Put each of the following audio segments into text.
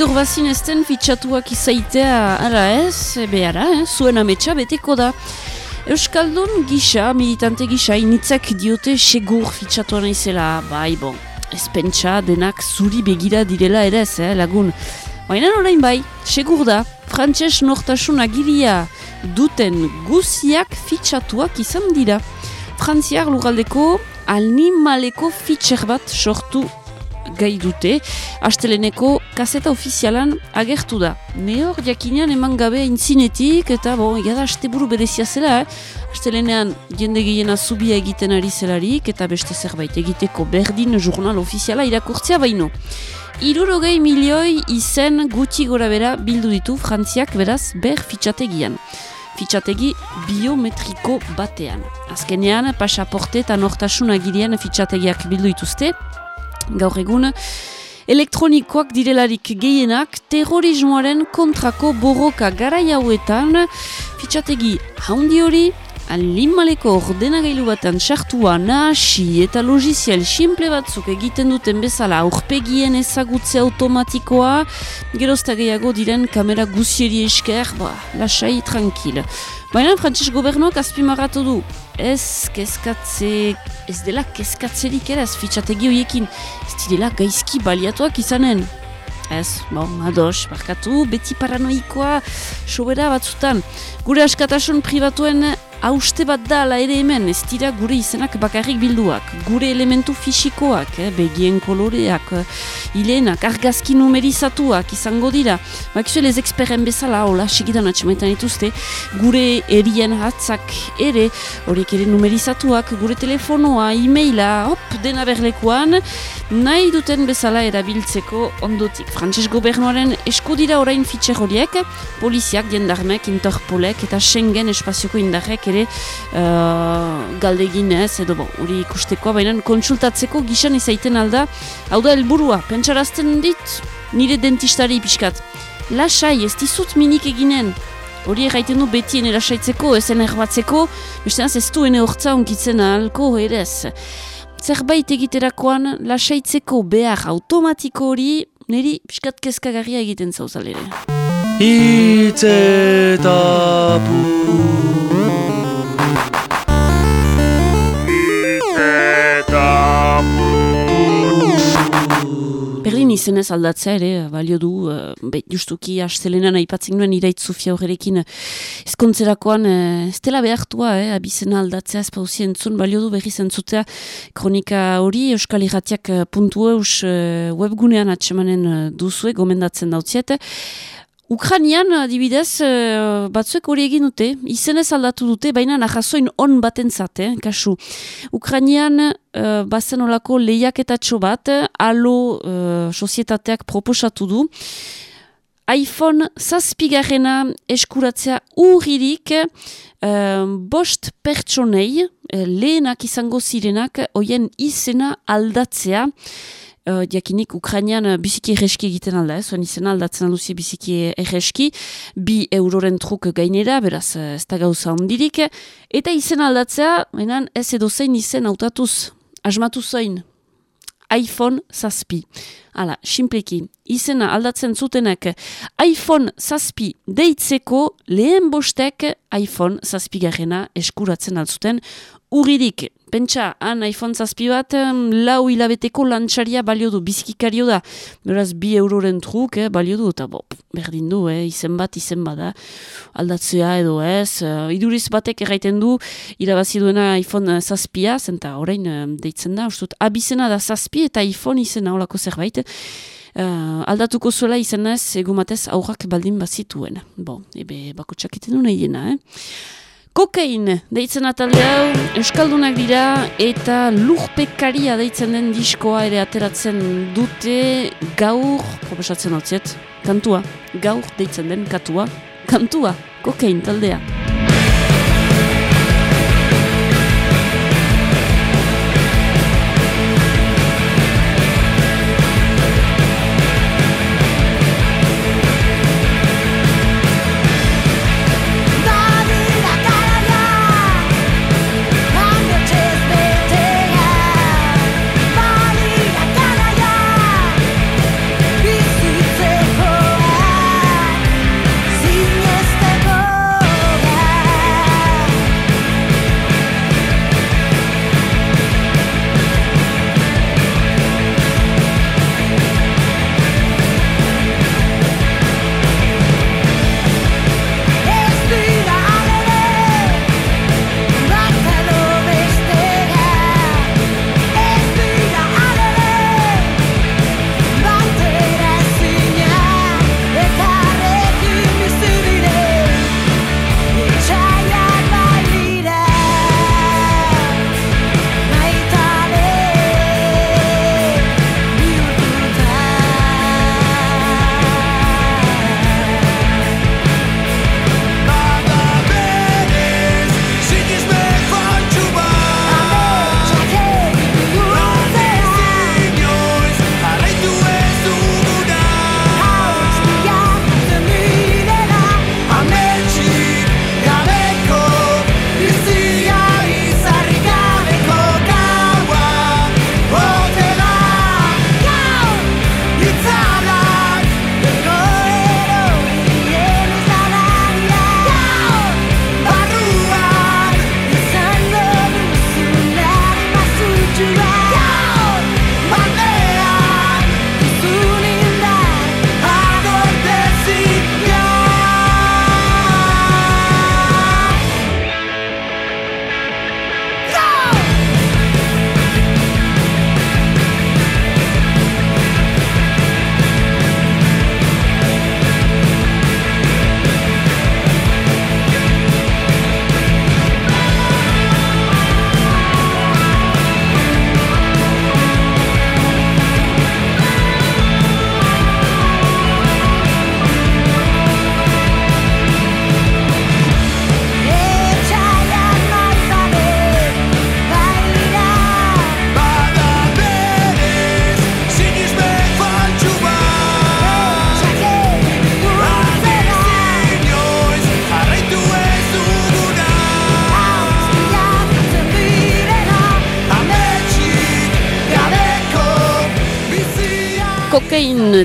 beldur bazin ezten fitxatuak izaitea ara ez, ebe ara, eh? zuen ametsa beteko da. Euskaldun gisa, militante gisa, initzak diote segur fitxatuan izela, bai bon, ez pentsa denak zuri begira direla ere eh, lagun. Baina orain bai, segur da, frantxez nortasun agiria duten guziak fitxatuak izan dira. Frantziar lugaldeko animaleko fitxer bat sortu gai dute, asteleneko kaseta ofizialan agertu da. Ne hor, jakinean eman gabe intzinetik, eta bon, egada asteburu berezia zela, eh? astelenean jende gehiena zubia egiten ari zelarik, eta beste zerbait egiteko berdin jurnal ofiziala irakurtzea baino. Irurogei milioi izen gutxi gora bera bildu ditu frantziak beraz ber fitxategian fitxategi biometriko batean. Azkenean, pasaporte eta nortasun agirien fitxategiak bildu dituzte, gaur egun, elektronikoak direlarik gehienak terrorismoaren kontrako borroka gara jauetan, fitxategi haundi hori, Alimaleko ordenagailu batean sartua nahasi eta logizial simple batzuk egiten duten bezala aurpegien ezagutze automatikoa, gerozta gehiago diren kamera guzieri esker, ba, lasai, tranquil. Baina frantziz gobernuak azpimarratu du, ez kezkatze, ez dela kezkatzerik eraz fitxategi horiekin, ez direla gaizki baliatuak izanen. Ez, bon, ados, barkatu, beti paranoikoa, sobera batzutan. Gure askatasun pribatuen hauste bat da ala ere hemen, ez dira gure izenak bakarrik bilduak, gure elementu fisikoak, eh, begien koloreak, hilenak, argazki numerizatuak izango dira. Bakizue lez eksperen bezala, hola, segidan atxemaitan dituzte, gure erien hatzak ere, horiek ere numerizatuak, gure telefonoa, e-maila, hop, dena berlekuan, nahi duten bezala erabiltzeko ondotik. Frantses gobernuaren eskudira orain fitxer horiek, poliziak, jendarmek, interpolek eta Schengen espazioko indarrek ere uh, galdegin ez, edo hori ikustekoa, baina konsultatzeko gizan izaiten alda, hau da helburua, pentsarazten dit, nire dentistari pixkat. Lasai, ez dizut minik eginen, hori erraiten du betien erasaitzeko, ezen erbatzeko, beste ez duen hortza onkitzen ahalko, ere ez. Zerbait egiterakoan, lasaitzeko behar automatiko hori, niri pixkat kezkagarria egiten zauzalere. Itzetapu izenez aldatzea ere, balio du, uh, justuki astelenan aipatzen nuen iraitz zufia horrekin ezkontzerakoan, uh, ez dela behartua, eh, abizena aldatzea ez pauzien zun, balio du berri zentzutea kronika hori, Euskal Iratiak puntu eus webgunean atsemanen duzue, gomendatzen dautziet, Ukranian, adibidez, eh, batzuek hori egin dute, izenez aldatu dute, baina nahazoin on baten zate, eh, kasu. Ukranian, uh, bazen olako lehiaketatxo bat, alo uh, sozietateak proposatu du, iPhone zazpigarrena eskuratzea urririk, uh, bost pertsonei, lehenak izango zirenak, hoien izena aldatzea, uh, diakinik Ukrainian uh, biziki erreski egiten alda, ez, zuen izena aldatzen alduzi biziki erreski, bi euroren truk gainera, beraz uh, ez da gauza ondirik, eta izena aldatzea, menan ez edo zein izen autatuz, asmatu zain, iPhone zazpi. Hala, simpleki, izena aldatzen zutenak iPhone zazpi deitzeko lehen bostek iPhone zazpi garrena eskuratzen altzuten uririk pentsa, han iPhone zazpi bat, lau hilabeteko lantxaria balio du, bizkikario da. Beraz, bi euroren truk, eh, balio du, eta bo, berdin du, eh, izen bat, izen bada, aldatzea edo ez. Uh, iduriz batek erraiten du, irabazi duena iPhone zazpia, zenta orain uh, deitzen da, ustut, abizena da zazpi eta iPhone izena olako zerbait. Uh, aldatuko zuela izan ez, egumatez aurrak baldin bazituen. Bo, ebe, bako txakiten du nahi dena, eh? Kokain deitzen atalde hau, Euskaldunak dira eta lurpekaria deitzen den diskoa ere ateratzen dute gaur, proposatzen hau kantua, gaur deitzen den katua, kantua, kokain taldea.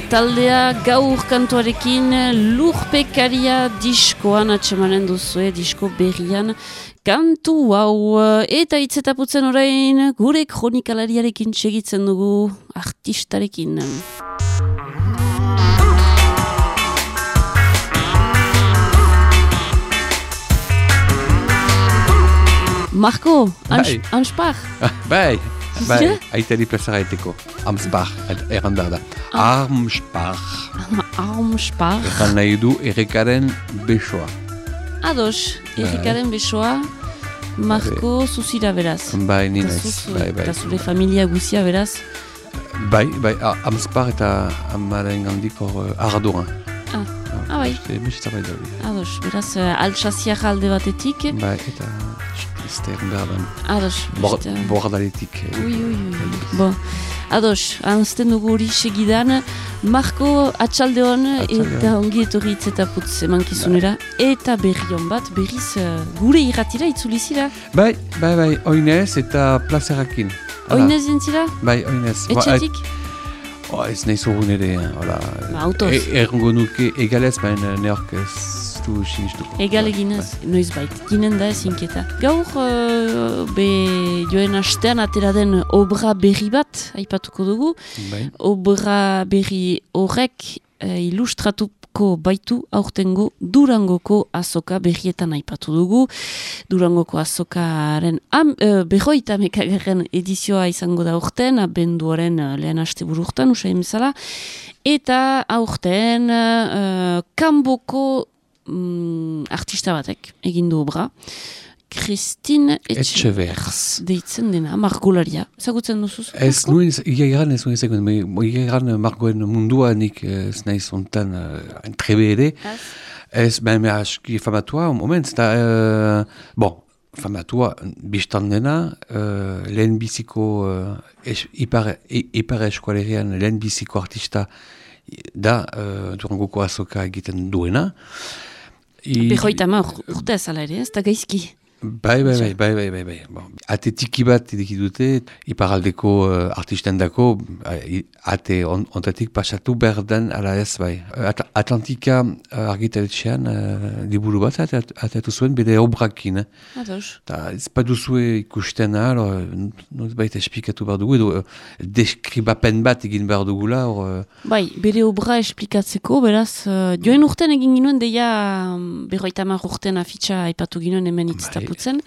Taldea gaur kantuarekin lurpekaria diskoan atsemanen duzue, disko berrian kantu hau eta itzetaputzen orain gure kronikalariarekin segitzen dugu artistarekin. Marco, Anspar. Bai, bai, aitari plazara eteko. Amspar, erran behar da. Armspar. Armspar. Erran nahi du errekaren besoa. Ados, errekaren besoa, Marco zuzira beraz. Bai, ninez, bai, bai. Eta zure familia guzia beraz. Bai, bai, Amspar eta amaren gandik hor ardoan. Ah, ah bai. Beste bai da. Ados, beraz, altsaziak alde batetik. Bai, eta Ester berdan. Ados. Bordaletik. Ui, ui, ui. Bo. Ados, anzten dugu hori segidan. Marko atxaldeon eta ongi etorri itzeta putz emankizunera. Eta berrion bat, berriz gure irratira itzulizira. Bai, bai, bai, oinez eta plazerakin. Oinez jentzira? Bai, oinez. Etxetik? Oh, ez nahi zogun ere, hola. Ba, autoz. Ergo nuke egalez, baina neork ez du sinistuko. Egal eginez, noiz bait, ginen da ezinketa. Gaur, uh, be joen astean atera den obra berri bat, aipatuko dugu. Bai. Obra berri horrek uh, ilustratuko baitu aurtengo Durangoko azoka berrietan aipatu dugu. Durangoko azokaren am, uh, berroita mekagarren edizioa izango da aurten, abenduaren uh, lehen aste bururtan, usain bezala. Eta aurten uh, kanboko mm, artista batek egin du obra. Christine Etchevers. Deitzen dena, margolaria. Zagutzen duzuz? Ez nuen, ia egan ez nuen zekuen, ia egan margoen mundua nik ez nahi zontan uh, entrebe ere. Ez, ben, me aski famatua, moment, eta, uh, bon, famatua, biztan dena, uh, lehen biziko, uh, es, ipar, ipar eskualerian lehen biziko artista da, uh, durangoko azoka egiten duena. Behoita ma urte ezala ere, ez da gaizki. Bai, bai, bai, bai, bai, bai, bai. Bon. Ate tiki bat edeki dute, iparaldeko uh, artisten dako, ate on, ontatik pasatu berden ala ez, bai. At Atlantika uh, argitaletxean uh, liburu bat atatu zuen bide obrakin. Eh? Ados. Ta ez paduzue ikusten alo, noz baita esplikatu behar dugu, edo uh, deskribapen bat egin behar dugula. Or, uh... Bai, bere obra esplikatzeko, beraz, uh, joen urten egin ginoen, deia um, berroita mar urten afitxa aipatu ginoen hemen itztapu zen.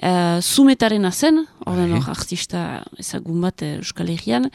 Uh, Zumetaren azen, orden hor artista ezagun bat Euskal Herrian,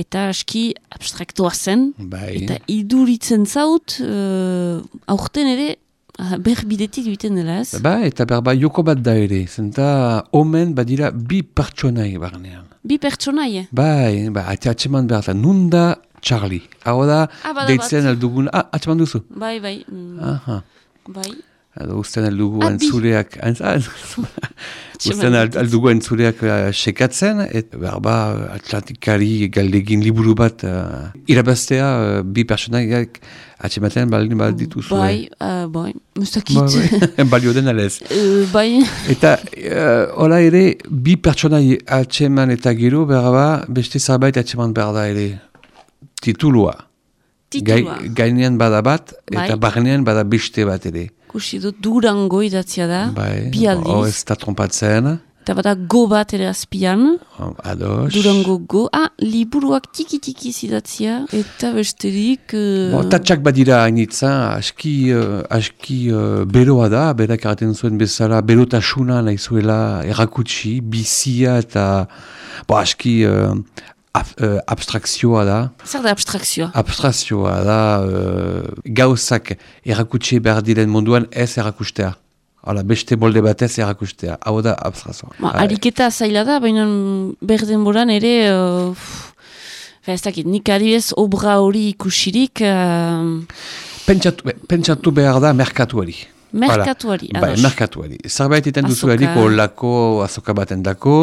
eta aski abstraktoa zen, bai. eta iduritzen zaut, uh, aurten ere, berbidetik duiten dela ez? Ba, eta berba joko bat da ere, zenta omen badira bi pertsonai barnean. Bi pertsonai? Bai, ba, ati atseman behar da, nunda Charlie. Hau da, ah, deitzen aldugun, ah, atseman duzu? Bai, bai. Mm. Aha. Bai. Edo usten aldugu entzuleak, usten aldugu entzuleak uh, sekatzen, eta berba Atlantikari galdegin liburu bat uh, irabaztea uh, bi personaiak atxematen baldin balditu zuen. Bai, uh, bai, mustakit. Bai, balio den alez. Uh, bai. Eta, uh, hola ere, bi pertsonai atxeman eta gero, berba, beste zerbait atxeman behar da ere. Titulua. Titulua. Gai, gainean bada bat, bai. eta barnean bada beste bat ere. Kusi dut durango idatzia da, bai, bi aldiz. Oh, ez da trompatzen. Eta bada go bat ere azpian. Oh, ados. Durango go. Ah, liburuak tiki-tiki zidatzia. Eta besterik... Uh... Bo, tatxak badira hainitza, aski, uh, aski uh, beroa da, berak erraten zuen bezala, berotasuna nahi zuela errakutsi, bizia eta bo, aski... Uh, Uh, abstrakzioa da. Zer da abstrakzioa? Abstrakzioa da uh, gauzak erakutsi behar diren munduan ez erakustea. Hala, beste bolde batez erakustea. Hau da abstrakzioa. Ma, ariketa zaila da, baina berden boran ere... Uh, ez dakit, nik adibez obra hori ikusirik... Uh... Pentsatu, pentsatu behar da merkatuari. Merkatuari, bai, merkatuari. Zerbait iten duzu ediko lako azoka baten dako,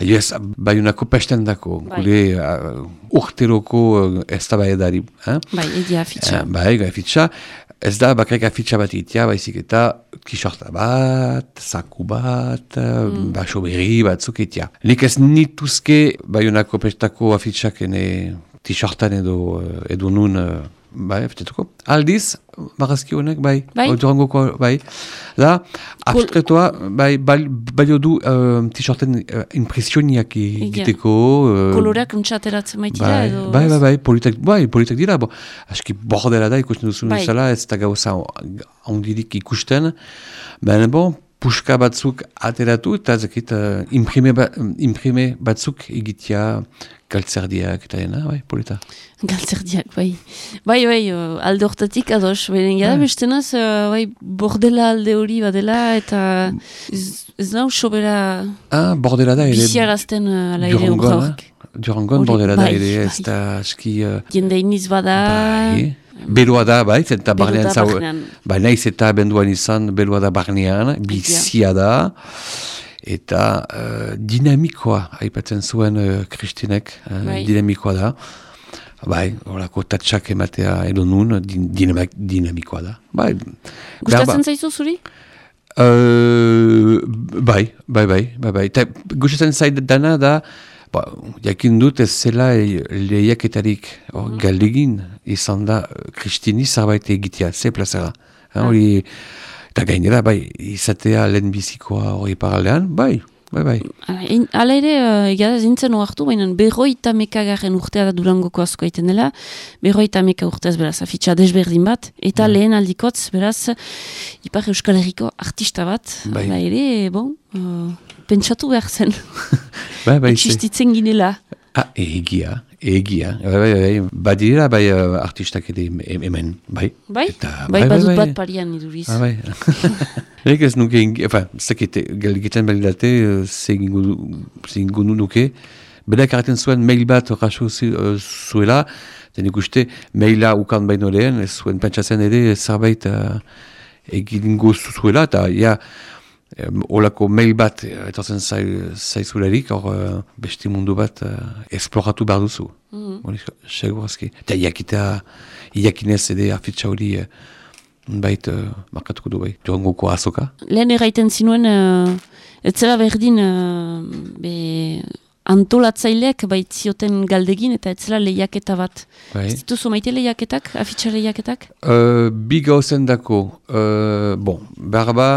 yes, baiunako pesten dako, bai. gure uh, urteroko uh, ez da bai edari. Eh? Bai, edia afitxa. Uh, bai, gai afitxa. Ez da, bakarrik afitxa bat itia, baizik eta kisorta bat, saku bat, mm. baso berri batzuk itia. Nik ez nituzke baiunako pestako afitxak ene t-shirtan edo, edo nun, bai, fitetuko. Aldiz, marazki honek, bai, bai? durangoko, bai. Da, abstretoa, bai, balio du uh, t-shirten uh, impresioniak egiteko. Uh, Koloreak untxateratzen maitira bai, edo? Bai, bai, bai, politak, bai, politak dira, bo, aski bordela da ikusten duzu bai. ez da gauza ondirik ikusten, baina bon, puska batzuk ateratu eta zekit uh, imprime, ba, imprime batzuk egitea galtzerdiak eta dena, bai, polita. Galtzerdiak, bai. Bai, bai, uh, alde hortatik ados, beren gara, bai. bestenaz, uh, bai, bordela alde hori badela eta ez, ez nau sobera ah, bordela da ere. Biziarazten uh, ala ere. Durangon bordela da ere, ez da aski... Uh, Jende iniz bada... Bai. Beroa da, bai, eta barnean zau... Bai, naiz eta benduan izan, beroa da barnean, bizia da, eta uh, dinamikoa, haipatzen zuen uh, Kristinek, uh, dinamikoa da. Bai, horako tatsak ematea edo nun, din, dinamikoa da. Bai, Gustatzen zaizu zuri? Uh, bai, bai, bai, bai, bai. Gustatzen zaitu dana da, Ba, jakin dut ez zela lehiaketarik oh, mm. galdegin izan da Kristini zerbait egitea, ze plazera. Ah. Hori, eta gainera, bai, izatea lehen bizikoa hori paralean, bai, bai, bai. Hala ere, uh, egia da zintzen oartu, baina berroi eta mekagaren urtea da durangoko asko egiten dela, berroi eta meka urteaz beraz, afitxa desberdin bat, eta mm. lehen aldikotz, beraz, Ipar Euskal Herriko artista bat, bai. ere, bon, uh, pentsatu behar zen. Bai, bai, Existitzen ginela. Ah, egia, egia. Bai, bai, bai, badira, bai, uh, artistak ede hemen, bai. Bai? Eta, bai, bai, badut bai, bat parian iduriz. Ah, bai. Nik ez nuke, enfin, zekete, gelgiten balidate, zingu nu nuke, beda kareten zuen mail bat raso zuela, den ikuste, maila ukan baino lehen, zuen pentsatzen ere, zerbait uh, egin zuela, eta, ja, olako mail bat eh, etortzen zaizularik, zai hor uh, besti mundu bat uh, esploratu behar duzu. Mm -hmm. Eta iakitea, iakinez ede afitxa hori uh, bait uh, markatuko du bai, durangoko azoka. Lehen erraiten zinuen, uh, ez zela berdin uh, be, antolatzaileak bait zioten galdegin eta ez zela lehiaketa bat. Bai. Ez dituzu maite lehiaketak, afitxa lehiaketak? Uh, bi gauzen dako, uh, bon, behar ba,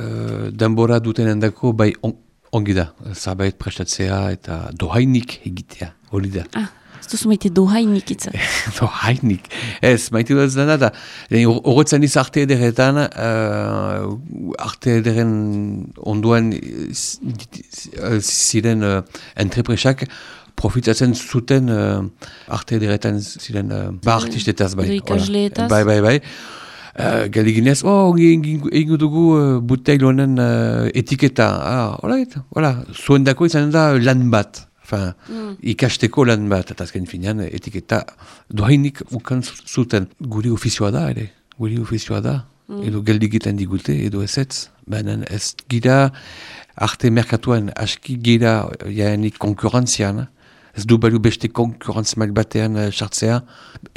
uh, denbora duten endako bai on, ongi da, zabait prestatzea eta dohainik egitea, hori da. Ah. Ez duzu maite dohainik itzat. dohainik. Ez, maite dut dena da. Horretzen iz arte ederetan, uh, arte ederen onduan ziren uh, entrepresak profitatzen zuten uh, arte ederetan ziren uh, ba artistetaz bai. Bai, bai, bai. Uh, Galiginez, oh, egin dugu uh, buteil honen uh, etiketa. Ah, Hola, hola, zuen dako izan da lan bat. Enfin, mm. ikasteko lan bat, eta azken finean etiketa dohainik ukan zuten. Guri ofizioa da, ere. Guri ofizioa da. Mm. Edo geldigiten digute, edo ez ez. Baina ez gira arte merkatuan aski gira jaenik konkurrentzian ez du balu beste konkurrentzimak batean uh, sartzea.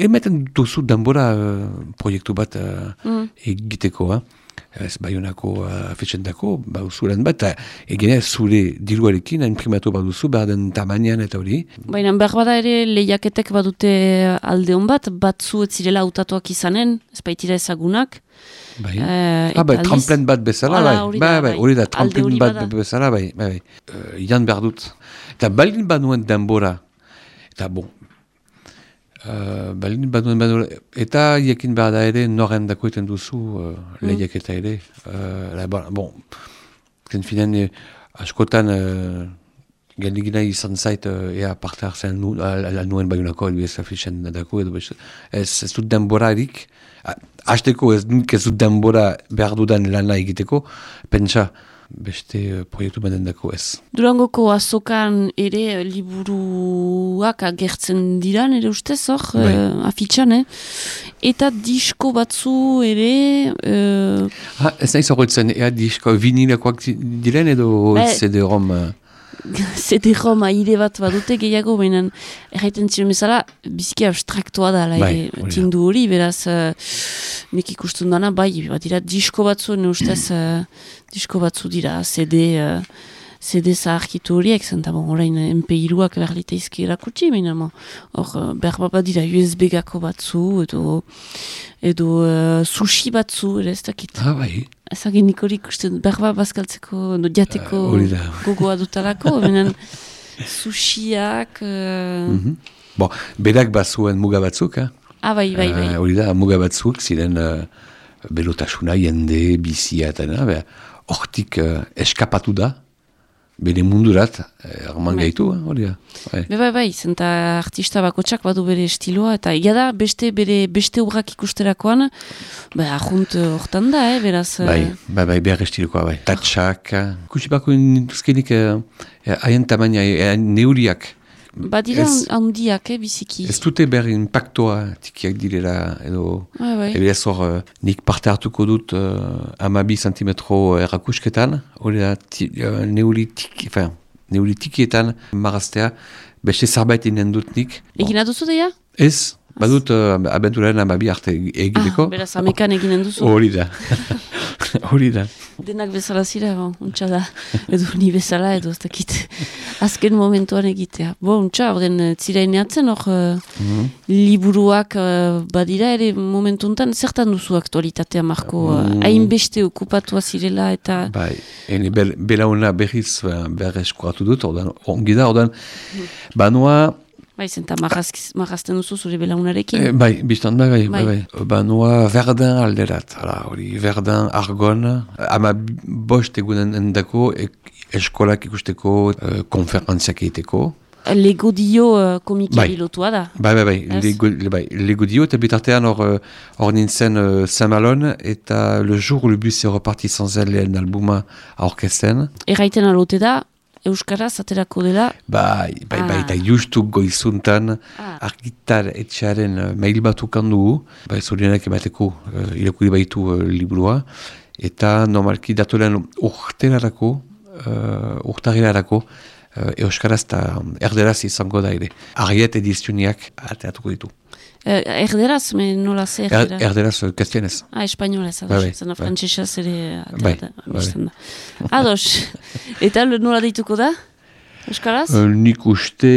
Emeten duzu denbora uh, proiektu bat uh, mm. egiteko, eh? Ez baionako uh, afetxentako, ba usuren bat, egine zure diruarekin imprimatu bat duzu, behar den tamanean eta hori. Baina behar bada ere lehiaketek badute alde hon bat, batzu ez zirela autatuak izanen, ez baitira ezagunak. Bai. Uh, ah, bai, tramplen bat bezala, bai. Bai, bai, hori da, tramplen bat bezala, bai. bai, bai. Uh, Ian behar dut. Eta balin banuen denbora, eta bon, uh, balin banuen denbora, eta iekin behar da ere, noren dako eten duzu uh, lehiak eta ere. Uh, bon, bon, zen finen, eh, askotan, uh, gendigina izan zait, uh, ea parte hartzen nu, ala nuen baionako, edo ez afixen dako, edo ez, ez dut denbora erik, hasteko ez dut ez dut denbora behar dudan lana egiteko, pentsa, beste uh, proiektu benden dako ez. Durangoko azokan ere liburuak agertzen dira, nire ustez, hor, bai. uh, afitxan, eh? Eta disko batzu ere... Uh... Ha, ez nahi zorretzen, ea disko vinilakoak diren edo bai. CD-ROM... CD-ROM aire bat badute gehiago, baina erraiten ziren bezala, biziki abstraktoa da, bai, tindu hori, beraz, uh, nik ikusten dana, bai, bat dira disko batzu, nire ustez, uh, disko batzu dira, CD, uh, CD zaharkitu horiek, zenta bon, orain MP2ak behar liteizki erakutsi, baina hor, behar bat dira USB gako batzu, edo, edo uh, sushi batzu, ere ez dakit. Ah, bai. Ezagin nik hori ikusten, behar bat bazkaltzeko, no, Ah, hori da. gogoa dutalako, baina sushiak... Uh, Mhm. Bon, berak bazuen muga batzuk, eh? Ah, bai, bai, bai. Eh, Hori da, muga batzuk ziren uh, belotasuna, jende, bizia eta hortik uh, eskapatu da, bere mundurat, eh, arman Bai. gaitu, eh, hori da. Bai. Be, bai, bai, zenta artista bakotsak badu bere estiloa, eta ia da beste bere beste urrak ikusterakoan, ba, ajunt eh, hortan da, eh, beraz... eh, Bai, bai, bai, behar estilokoa, bai. Tatsak, kusi bako nintuzkenik eh, eh, haien tamaina, eh, neuriak. Badira Ez- handiak, eh, biziki. Ez dute behar impactoa tikiak direla, edo... Bai, bai. Eberaz hor, eh, nik parte hartuko dut uh, amabi centimetro errakusketan, hori da, ti, uh, neuri, tiki, enfin, neuri tikietan maraztea, beste zerbait inen dut nik. Egin duzu deia? Ez, badut uh, abenturaren amabi arte egiteko. Ah, beraz, amekan eginen duzu. Hori da. Hori da. Denak bezala zira, bon, untxa da. Edo ni bezala, edo ez dakit. Azken momentuan egitea. Bo, untxa, orden ziraineatzen, hor eh, liburuak eh, badira ere momentuntan, zertan duzu aktualitatea, Marko? Mm. Hainbeste okupatua zirela eta... Bai, ene bel, belauna berriz uh, behar eskuratu dut, ordan, ongi da, ordan, banoa, Bai, zenta marrazten duzu zure belaunarekin. Eh, bai, biztan da, bai, bai, Bai. Ba, noa Verdun alderat, hala, hori, Verdun, Argon, ama bost egunen endako ek, eskolak ikusteko, uh, konferentziak egiteko. Lego dio uh, komiki Bai. pilotua da. Bai, bai, bai, lego, le, bai, lego dio, eta bitartean hor, uh, hor nintzen uh, Saint-Malon, eta le jour le bus est reparti sans elle, lehen albuma aurkesten. Erraiten alote da, Euskaraz aterako dela, Bai, bai, bai, Ah. eta justu goizuntan Ah. argitar etxearen uh, mail bat ukandugu, bai, zorienak emateko uh, irakuri baitu uh, liburua, eta normalki datoren urtelarako, uh, urtagilarako, uh, euskaraz eta erderaz izango da ere. Ariet edizioniak ateatuko ditu. Eh, erderaz, me nola ze Er, erderaz. kastianez. Ah, espainolez, ados. bai, Zena bai. ere Bai, da. Ados, eta nola deituko da? Euskaraz? Uh, nik uste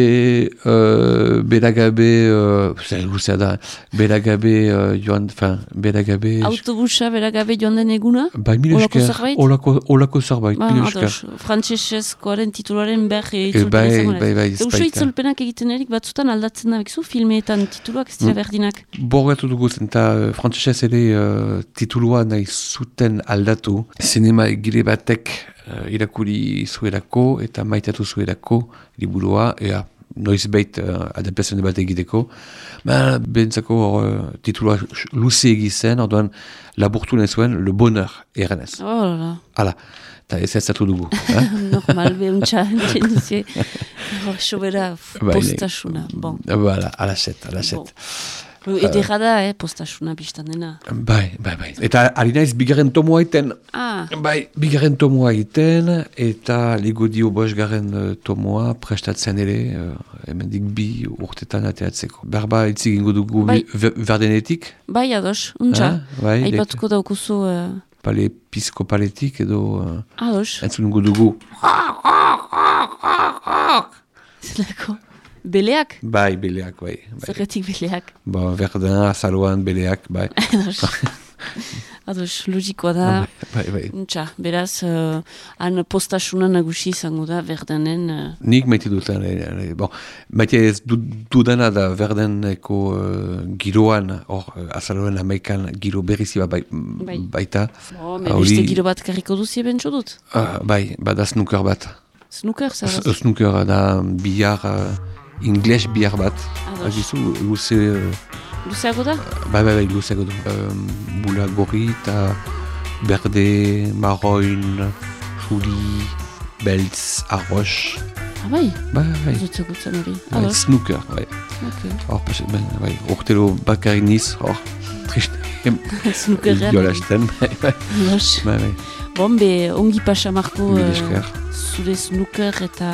uh, beragabe, uh, zer da, beragabe uh, joan, fin, beragabe... Autobusa beragabe joan den eguna? Bai, mil Olako zerbait? olako, olako zerbait, Ba, mil esker. ados, frantzesezkoaren tituluaren berri bai, itzulpena izango naiz. bai, bai, Eta uso ezbaita. itzulpenak egiten erik batzutan aldatzen da bekizu, filmeetan tituluak ez dira Mm. berdinak. Borgatu dugu zen, eta uh, frantzesez ere uh, titulua nahi zuten aldatu. Zinema egile batek uh, irakuri zuerako eta maitatu zuerako liburua, ea, noiz bait uh, adaptazione bat egiteko. Ba, bentzako uh, titulua x- luze egizen, orduan laburtu nahi zuen Le Bonheur, eranez. Oh, la, la. Hala, eta ez ez dugu. eh? Normal, behuntza. Oh, sobera, postasuna. Bon. Voilà, ala set, ala set. Bon. Edera da, eh, postasuna biztan dena. Bai, bai, bai. Eta ari naiz bigarren tomoa iten, Ah, bai, bigarren tomoa iten, eta ligo dio bosgarren uh, tomoa prestatzen ere, uh, hemendik bi urtetan ateatzeko. Berba itzik ingo dugu Bai. bai. verdenetik, bai ados, untxa. Ah, bai, Aipatuko daukuzu, uh, pale piskopaletik edo uh, ados. entzun ingo dugu. Zelako, beleak? Bai, beleak, bai. bai. Zerretik beleak. Ba, verdun, azaloan, beleak, bai. Ados. Logikoa da. bai, bai. Untxa, beraz, uh, han postasuna nagusi izango da, berdanen... Uh, Nik maite dutan, eh, bon, maite ez du, dudana da verdeneko uh, giroan, hor, uh, azaloen amaikan giro berrizi bat bai, Bai. baita. oh, me Ah, beste giro bat karriko duzie bentso dut. Ah, bai, bada snooker bat. Snooker, zer S- Snooker da bihar, uh, ingles bihar bat. Ados. Agizu, luze, uh, Luzeago da? bai, bai, bai, luzeago du. Um, bula gorri eta berde, marroin, juli, beltz, arroz. Ah, bai, Bai, bai, dut egutzen hori. bai, Ados, snooker, bai. ok. Hor, pas- ben, bai, urtero bakarrik niz, hor, triste, Snookerrean. jolasten, bai, bai, Ados. bai, bai, Bon, be, ongi pasa marko mil uh, esker. zure snooker eta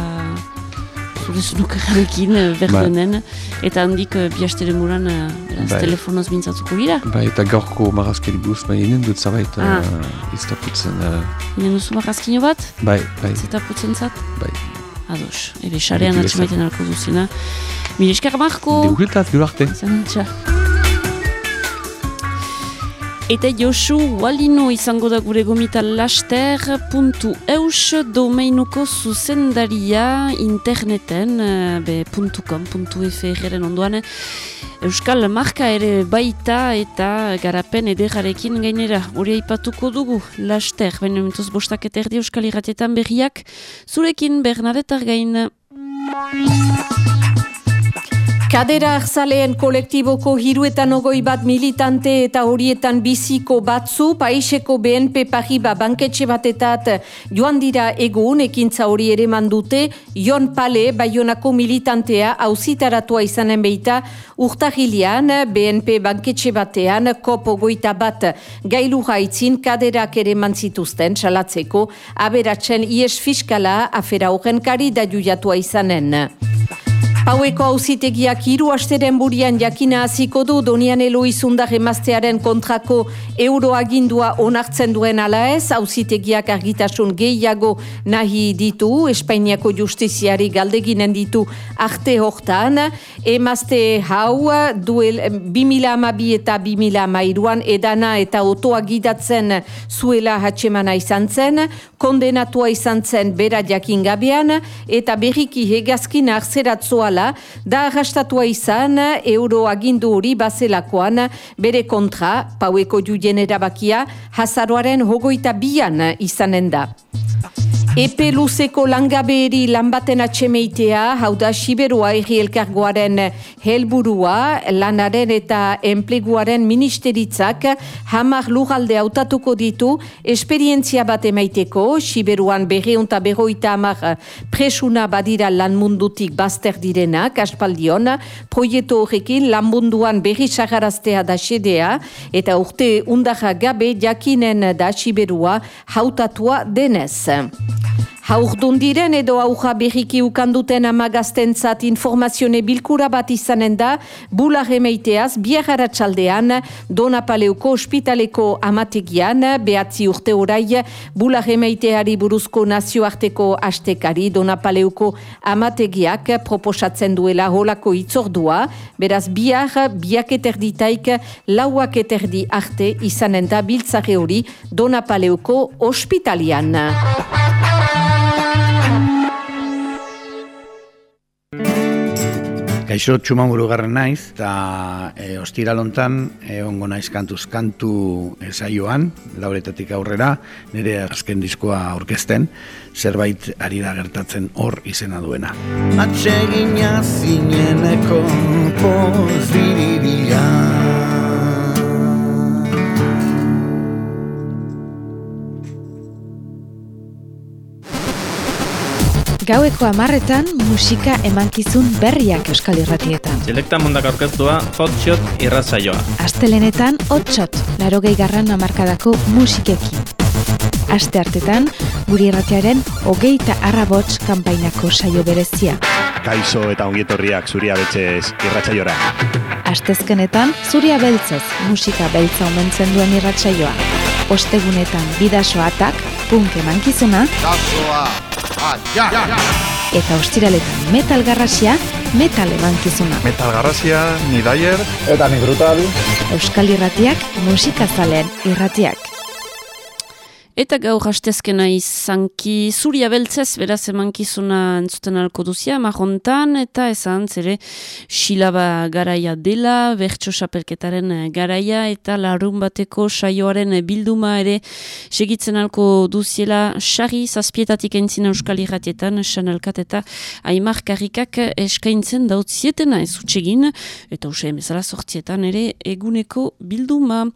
zure zunukarrarekin berdenen, eta handik bihastere muran bai. telefonoz mintzatuko gira. Bai, eta gaurko marazkeri buz, bai, inen dut zabait ah. uh, iztaputzen. Uh... Inen duzu marazkino bat? Bai, bai. Zitaputzen zat? Bai. Ados, ebe xarean atxemaiten alko duzina. Mire eskar marko! Dugultat, gero arte! Zantxa! Eta Josu Walino izango da gure gomita laster.eus domeinuko zuzendaria interneten eh, be, .com, .fr ondoan. Euskal marka ere baita eta garapen ederrarekin gainera. Hori aipatuko dugu laster, baina mentuz bostak eta erdi Euskal irratetan berriak. Zurekin Bernadetar gain Kadera arzaleen kolektiboko hiruetan ogoi bat militante eta horietan biziko batzu, paiseko BNP Pariba banketxe batetat joan dira egun ekintza hori ere mandute, Jon Pale, baionako militantea, hauzitaratua izanen beita, urtahilian BNP banketxe batean, kopo goita bat. Gailu haitzin kaderak ere mantzituzten, salatzeko, aberatzen ies fiskala afera horren kari da juiatua izanen. Haueko hauzitegiak hiru asteren burian jakina hasiko du Donian Eloizundar emaztearen kontrako euroagindua onartzen duen ala ez, hauzitegiak argitasun gehiago nahi ditu, Espainiako justiziari galdeginen ditu arte hortan, emazte hau duel 2000 amabi eta 2000 amairuan edana eta otoa gidatzen zuela hatxemana izan zen, kondenatua izan zen bera jakingabean, eta berriki hegazkin arzeratzoa da arrastatua izan euro agindu hori bazelakoan bere kontra, paueko judien erabakia, hazaroaren hogoita bian izanen da. Epe luzeko langabeeri lanbaten atxemeitea, hau da Siberua erri elkargoaren helburua, lanaren eta enpleguaren ministeritzak hamar lugalde hautatuko ditu, esperientzia bat emaiteko, Siberuan berreunta berroita hamar presuna badira lan mundutik bazter direnak, aspaldion, proieto horrekin lan munduan berri sagaraztea da sedea, eta urte undarra gabe jakinen da Siberua hautatua denez. Haurdun diren edo auja berriki ukanduten amagaztentzat informazione bilkura bat izanen da, bula remeiteaz, biarra txaldean, Dona Paleuko ospitaleko amategian, behatzi urte orai, bula remeiteari buruzko nazioarteko astekari, Dona Paleuko amategiak proposatzen duela holako itzordua, beraz biar, biak eterditaik, lauak eterdi arte izanen da biltzare hori Dona Paleuko ospitalian. Kaixo txuman garren naiz, eta e, ostira lontan, e, ongo naiz kantuz kantu esaioan, lauretatik aurrera, nire azken diskoa orkesten, zerbait ari da gertatzen hor izena duena. Atsegina zineneko Gaueko amarretan musika emankizun berriak euskal irratietan. Selekta mundak aurkeztua hotshot irrazaioa. Astelenetan hotshot, laro garran amarkadako musikekin. Aste hartetan, guri irratiaren hogeita arrabots kanpainako saio berezia. Kaixo eta ongietorriak zuria betxez irratzaiora. Astezkenetan, zuria beltzez musika beltza omentzen duen irratsaioa. Ostegunetan bidasoatak, punk emankizuna. Ah, ja, ja, ja. Eta ostiraletan metal garrasia, metal emankizuna. Metal garrasia, ni daier. Eta ni brutal. Euskal irratiak, musikazalean irratiak. Eta gaur hastezkena izanki zuria beltzez, beraz emankizuna entzuten alko duzia, marrontan, eta esan zere silaba garaia dela, bertso sapelketaren garaia, eta larun bateko saioaren bilduma ere segitzen alko duziela, xarri zazpietatik entzina euskal irratietan, sanalkat eta aimar karrikak eskaintzen dautzietena ez utxegin, eta usa emezala sortzietan ere eguneko bilduma.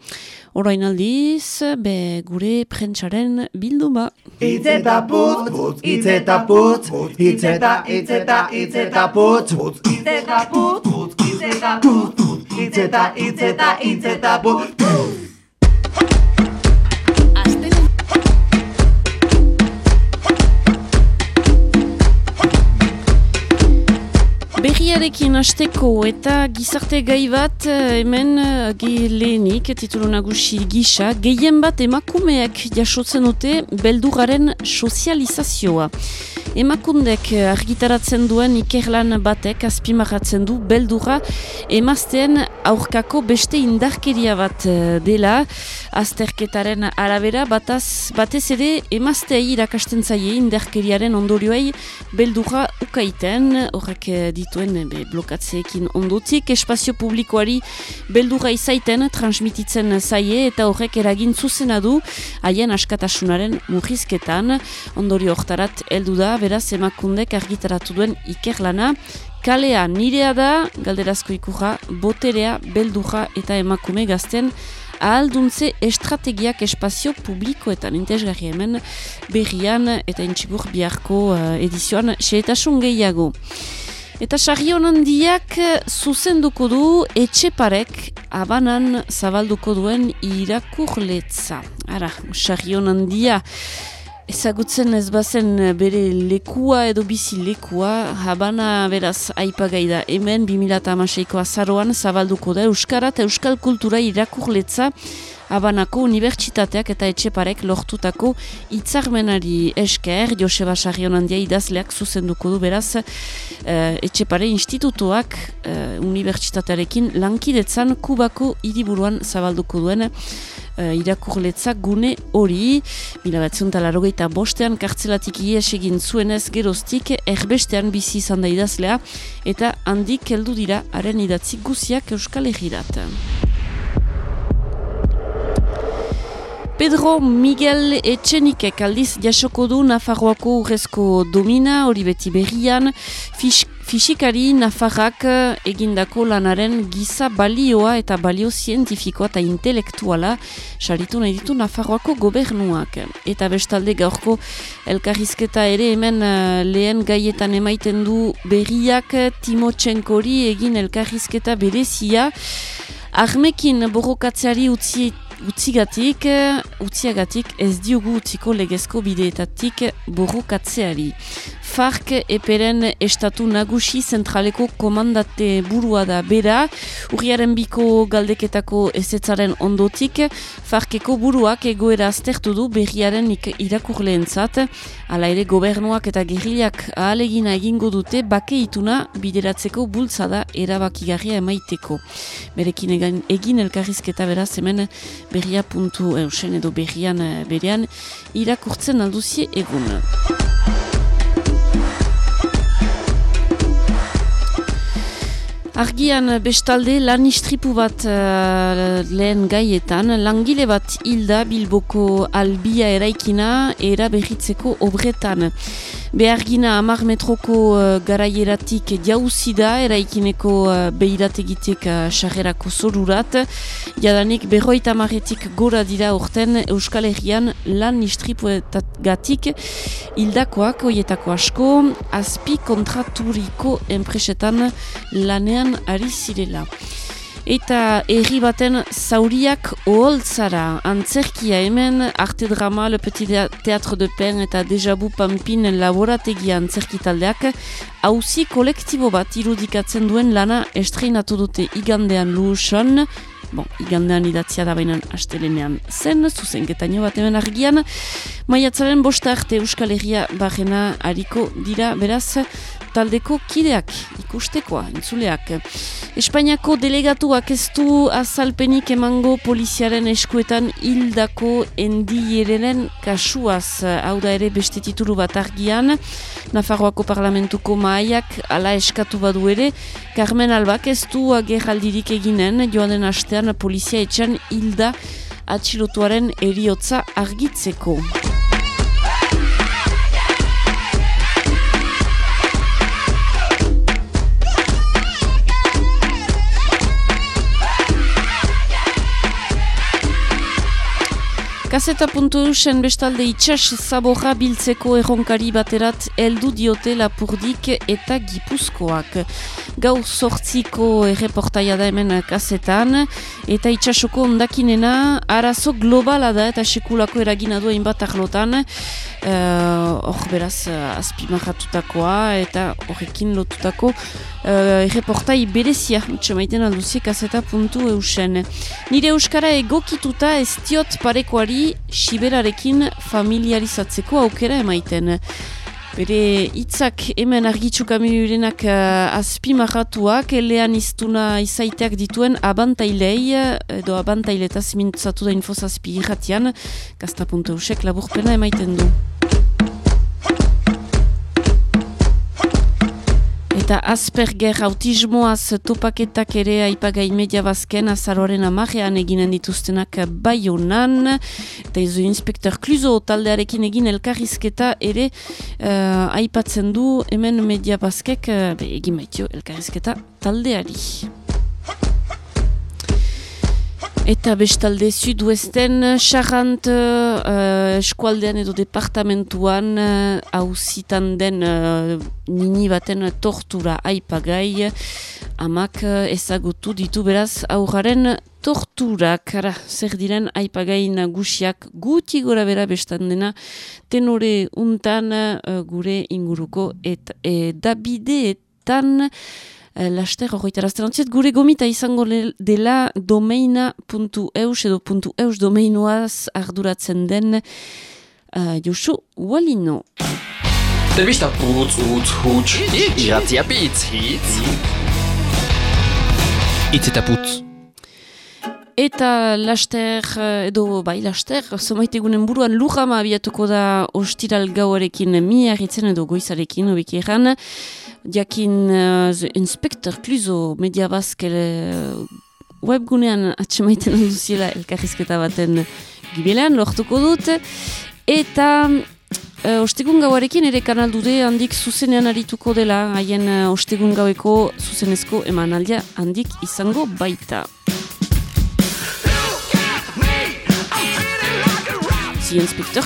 Horain aldiz, be gure prentsaren Itzaren bilduma. Itzeta putz, putz, itzeta putz, itzeta, itzeta, itzeta putz, putz, itzeta putz, putz, itzeta putz, itzeta, itzeta, itzeta putz, Berriarekin hasteko eta gizarte gai bat eh, hemen eh, lehenik titulu nagusi gisa gehien bat emakumeak jasotzen dute belduraren sozializazioa. Emakundek argitaratzen duen ikerlan batek azpimarratzen du beldurra emazteen aurkako beste indarkeria bat eh, dela azterketaren arabera bataz, batez ere emazteai irakasten zaie indarkeriaren ondorioei beldurra ukaiten horrek ditu dituen be, blokatzeekin ondotik, espazio publikoari beldurra izaiten transmititzen zaie eta horrek eragin zuzena du haien askatasunaren murrizketan. Ondori hortarat heldu da beraz emakundek argitaratu duen ikerlana. Kalea nirea da galderazko ikurra boterea beldurra eta emakume gazten ahalduntze estrategiak espazio publikoetan. Intezgarri hemen berrian eta intxigur biharko uh, edizioan xeetasun gehiago. Eta sarrion handiak eh, zuzenduko du etxeparek abanan zabalduko duen irakurletza. Ara, sarrion handia ezagutzen ez bazen bere lekua edo bizi lekua, habana beraz aipagai da. Hemen 2008ko azaroan zabalduko da Euskara eta Euskal Kultura irakurletza Abanako Unibertsitateak eta Etxeparek lortutako hitzarmenari esker, Joseba Sarrion handia idazleak zuzenduko du beraz uh, Etxepare Institutuak uh, Unibertsitatearekin lankidetzan Kubako hiriburuan zabalduko duen uh, irakurletza gune hori mila batzion talarrogeita bostean kartzelatik ies egin zuenez geroztik erbestean bizi izan da idazlea eta handik heldu dira haren idatzi guziak Euskal Egirat. Pedro Miguel Etxenikek aldiz jasoko du Nafarroako urrezko domina, hori beti berrian, fisikari Nafarrak egindako lanaren giza balioa eta balio zientifikoa eta intelektuala saritu nahi ditu Nafarroako gobernuak. Eta bestalde gaurko elkarrizketa ere hemen eh, lehen gaietan emaiten du berriak Timotxenkori egin elkarrizketa berezia, Armekin borrokatzeari utzi utzigatik, utziagatik ez diogu utziko legezko bideetatik borrokatzeari. FARC eperen estatu nagusi zentraleko komandate burua da bera, urriaren biko galdeketako ezetzaren ondotik, FARCeko buruak egoera aztertu du berriaren irakurleen zat, ala ere gobernuak eta gerrilak ahalegina egingo dute bake ituna bideratzeko bultzada erabakigarria emaiteko. Berekin egin elkarrizketa beraz hemen berria puntu eusen edo berrian eh, berean irakurtzen alduzie egun. Thank you. Argian bestalde lan istripu bat uh, lehen gaietan, langile bat hilda bilboko albia eraikina era berritzeko obretan. Behargina amar metroko uh, garaieratik jauzi da eraikineko uh, behirategitek uh, sarrerako zorurat. Jadanik berroita marretik gora dira orten Euskal Herrian lan istripuetatik hildakoak oietako asko, azpi kontraturiko enpresetan lanean ari zirela. Eta erri baten zauriak oholtzara antzerkia hemen arte drama Le Petit Teatro de Pen eta Dejabu Pampin laborategia antzerki taldeak hauzi kolektibo bat irudikatzen duen lana estreinatu dute igandean luuson Bon, igandean idatzia da bainan astelenean zen, zuzenketaino bat hemen argian. Maiatzaren bosta arte Euskal Herria barrena hariko dira, beraz, taldeko kideak ikustekoa, entzuleak. Espainiako delegatuak ez du azalpenik emango poliziaren eskuetan hildako endierenen kasuaz. Hau da ere beste titulu bat argian, Nafarroako parlamentuko maaiak ala eskatu badu ere, Carmen Albak ez du agerraldirik eginen, joan den astean polizia etxan hilda atxilotuaren eriotza argitzeko. Kaseta puntu bestalde itxas zaborra biltzeko erronkari baterat heldu diote lapurdik eta gipuzkoak. Gau sortziko erreportaia da hemen kasetan eta itxasoko ondakinena arazo globala da eta sekulako eragina du hainbat arlotan hor uh, beraz uh, azpimarratutakoa eta horrekin lotutako uh, erreportai berezia txemaiten alduzi kaseta puntu eusen. Nire euskara egokituta ez diot parekoari siberarekin familiarizatzeko aukera emaiten. Bere hitzak hemen argitzu kamilurenak uh, azpimarratuak elean iztuna izaiteak dituen abantailei edo abantailetaz mintzatu da infozazpi irratian, gazta.eusek laburpena emaiten du. Eta Asperger autismoaz topaketak ere aipagai media bazken azaroaren amajean eginen dituztenak bai honan. Eta izo inspektor Kluzo taldearekin egin elkarrizketa ere uh, aipatzen du hemen media bazkek uh, egin baitio elkarrizketa taldeari. Eta bestalde sud-westen, Charant uh, eskualdean edo departamentuan hauzitan uh, den uh, nini baten tortura aipagai, amak uh, ezagutu ditu. Beraz aurraren torturak, ara, zer diren aipagai nagusiak guti gora bera bestan dena, tenore untan uh, gure inguruko eta e, dabideetan, Uh, laster horretarazten ontziet, gure gomita izango dela domeina.eus edo .eus domeinoaz arduratzen den uh, Josu Walino. Debista putz, utz, hutz, iratzia pitz, hitz. Itz eta putz. Eta laster, edo bai laster, zomaite egunen buruan lujama abiatuko da ostiral gauarekin miarritzen edo goizarekin, obik eran. Jakin uh, inspektor kluzo media bazke uh, webgunean atxemaiten duziela elkarrizketa baten gibilean, lortuko dut. Eta uh, ostegun gauarekin ere kanaldude handik zuzenean arituko dela, haien uh, ostegun gaueko zuzenezko emanaldia handik izango baita. Zi inspektor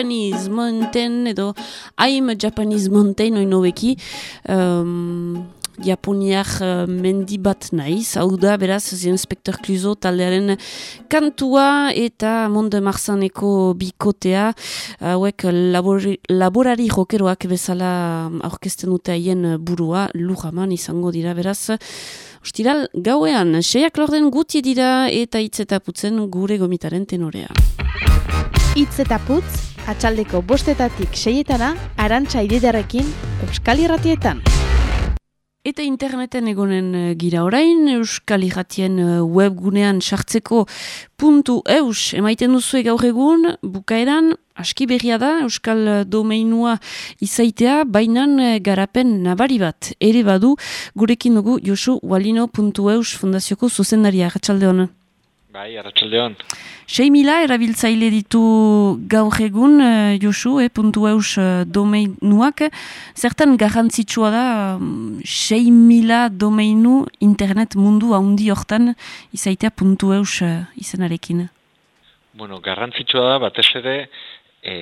Japanese Mountain edo I'm Japanese Mountain oino beki um, Japoniak uh, mendi bat naiz, hau da beraz Zien Inspektor Cluzo taldearen kantua eta Monde Marzaneko bikotea. Hauek labori, laborari jokeroak bezala aurkezten dute haien burua luraman izango dira beraz. Ostiral, gauean, seiak lorden guti dira eta hitz eta putzen gure gomitaren tenorea. Itz eta putz, atxaldeko bostetatik seietana, arantxa ididarekin, Euskal Irratietan. Eta interneten egonen uh, gira orain, Euskal Irratien uh, webgunean sartzeko puntu eus emaiten duzu gaur egun, bukaeran, aski berria da, Euskal domeinua izaitea, bainan uh, garapen nabari bat. Ere badu, gurekin dugu Josu Walino.eus fundazioko zuzendaria, ratxalde honen. Bai, arratsaldeon. Sei mila erabiltzaile ditu gaur egun, eh, Josu, eh, puntu eus eh, domeinuak. Zertan garrantzitsua da, um, sei mila domeinu internet mundu haundi hortan izaitea puntu eus eh, izenarekin. Bueno, garrantzitsua da, batez ere, e,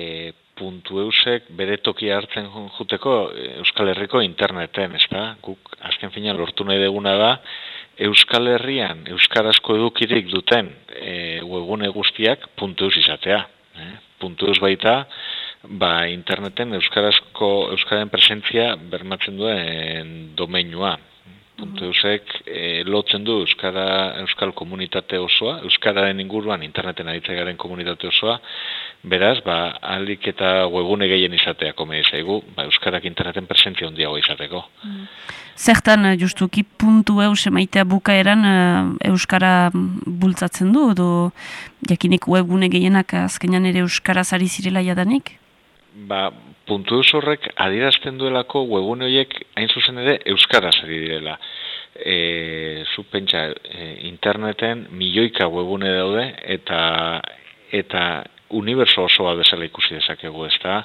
puntu eusek bere toki hartzen juteko Euskal Herriko interneten, ez da? Guk, azken fina, lortu nahi deguna da, Euskal Herrian euskarazko edukirik duten e, webune guztiak puntu izatea. E, puntu eus baita, ba, interneten euskarazko euskaren presentzia bermatzen duen domeinua. Puntu eusek e, lotzen du euskara, euskal komunitate osoa, euskararen inguruan interneten aditzegaren komunitate osoa, beraz, ba, alik eta webune gehien izatea komedi zaigu, ba, euskarak interneten presentzia handiago izateko. Mm. Zertan, eh, justuki, puntu eus emaitea bukaeran uh, Euskara bultzatzen du, edo jakinik webgune gehienak azkenean ere Euskara zari zirela jadanik? Ba, puntu eus horrek adirazten duelako webgune horiek hain zuzen ere Euskara zari direla. E, Zupentsa, e, interneten milioika webgune daude, eta eta uniberso osoa bezala ikusi dezakegu, ez da?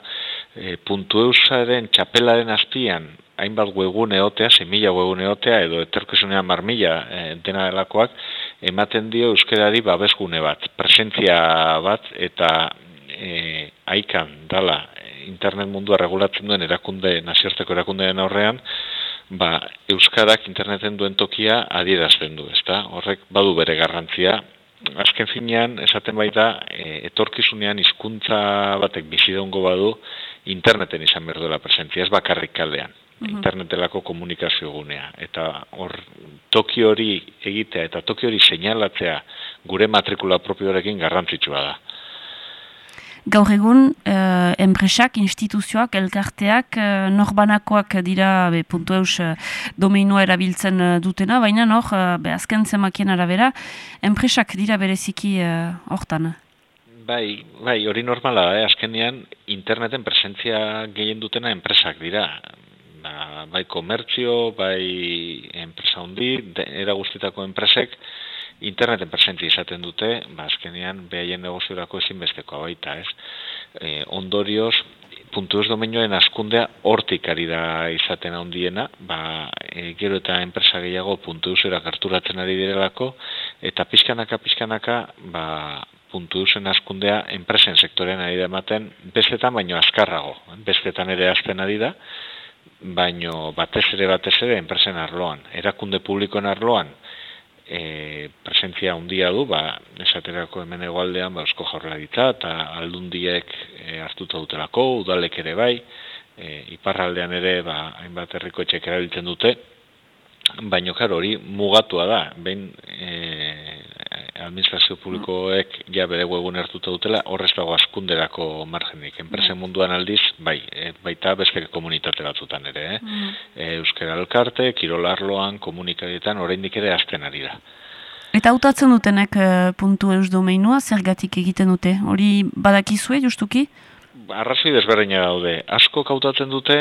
E, puntu eusaren txapelaren azpian hainbat webgune eotea, semila webgune eotea, edo eterkesunean marmila e, dena delakoak, ematen dio euskerari babesgune bat, presentzia bat, eta e, aikan dala internet mundua regulatzen duen erakunde, naziorteko erakundeen aurrean, ba, euskarak interneten duen tokia adierazten du, ezta? Horrek badu bere garrantzia, azken finean, esaten baita, e, etorkizunean hizkuntza batek bizidongo badu, interneten izan behar duela presentzia, ez bakarrik kaldean. -hmm. internetelako komunikazio gunea. Eta hor, toki hori egitea eta toki hori seinalatzea gure matrikula propioarekin garrantzitsua da. Gaur egun, eh, enpresak, instituzioak, elkarteak, eh, norbanakoak dira be, puntu eus eh, domeinua erabiltzen eh, dutena, baina nor, eh, be, azken zemakien arabera, enpresak dira bereziki eh, hortan. Bai, bai, hori normala, eh? azkenean interneten presentzia gehien dutena enpresak dira ba, bai komertzio, bai enpresa hundi, era guztitako enpresek, interneten presentzia izaten dute, ba, azkenean behaien negoziorako ezinbesteko baita, ez? E, ondorioz, puntu ez domenioen askundea hortik ari da izaten handiena, ba, e, gero eta enpresa gehiago puntu eusera gerturatzen ari direlako, eta pizkanaka, pizkanaka, ba, puntu eusen askundea enpresen sektorean ari da ematen, bestetan baino azkarrago, bestetan ere azten ari da, baino batez ere batez ere enpresen arloan, erakunde publikoen arloan e, presentzia handia du, ba, esaterako hemen egualdean ba, eusko jaurlaritza eta aldundiek e, hartuta dutelako, udalek ere bai, e, iparraldean ere ba, hainbat herriko etxek erabiltzen dute, baino karo hori mugatua da, behin e, administrazio publikoek ja bere webun hartuta dutela, horrez dago askunderako margenik. Enpresen mm. munduan aldiz, bai, e, baita beste komunitate batzutan ere, eh? Mm. E, Euskara Alkarte, Kirolarloan, komunikadietan, oraindik ere azten ari da. Eta hautatzen dutenek e, puntu eus domeinua, zergatik egiten dute? Hori badakizue, justuki? Arrazoi desberdina daude. Asko kautatzen dute,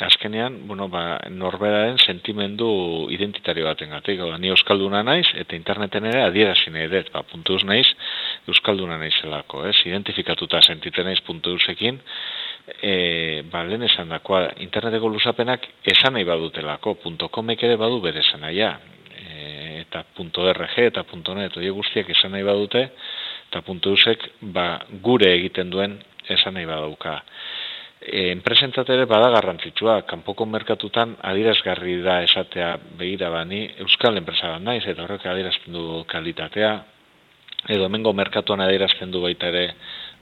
azkenean, bueno, ba, norberaren sentimendu identitario baten gatik, ni euskalduna naiz, eta interneten ere adierazin edet, ba, puntuz naiz, euskalduna naizelako, ez, identifikatuta sentitzen naiz puntuzekin, e, ba, lehen esan dakoa, interneteko luzapenak esan nahi badutelako, .comek ere badu bere esan nahi, e, eta .rg eta .net, oie guztiak esan nahi badute, eta puntu ba, gure egiten duen esan nahi badauka. E, enpresentat ere bada garrantzitsua, kanpoko merkatutan adirazgarri da esatea begira bani, euskal enpresa bat naiz, eta horrek adirazten du kalitatea, edo hemengo merkatuan adirazten du baita ere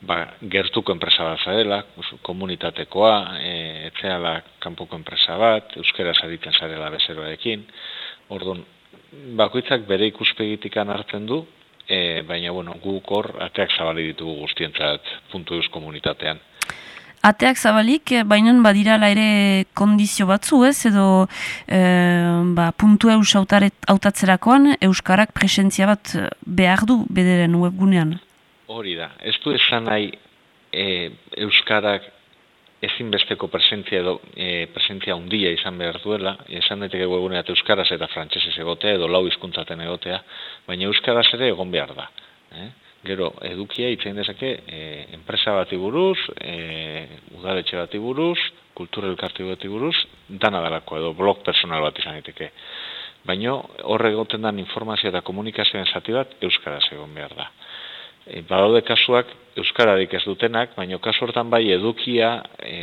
ba, gertuko enpresa bat zarela, komunitatekoa, e, etzeala kanpoko enpresa bat, euskera zaritzen zarela bezeroarekin, orduan, bakoitzak bere ikuspegitikan hartzen du, e, baina bueno, guk hor ateak zabali ditugu guztientzat puntu eus komunitatean. Ateak zabalik, eh, baina badirala ere kondizio batzu ez, edo e, ba, puntu eus autatzerakoan Euskarak presentzia bat behar du bederen webgunean. Hori da, ez du esan nahi e, Euskarak ezinbesteko presentzia edo e, presentzia handia izan behar duela, esan daiteke webguneat Euskaraz eta Frantsesez egotea edo lau hizkuntzaten egotea, baina Euskaraz ere egon behar da. Eh? Gero, edukia itzein dezake e, enpresa bati buruz, e, udaletxe bati buruz, kultura elkarti bati buruz, dana dalako edo blog personal bat izan daiteke. Baina horre egoten dan informazio eta komunikazioen zati bat Euskaraz egon behar da. E, badaude kasuak euskararik ez dutenak, baina kasu hortan bai edukia e,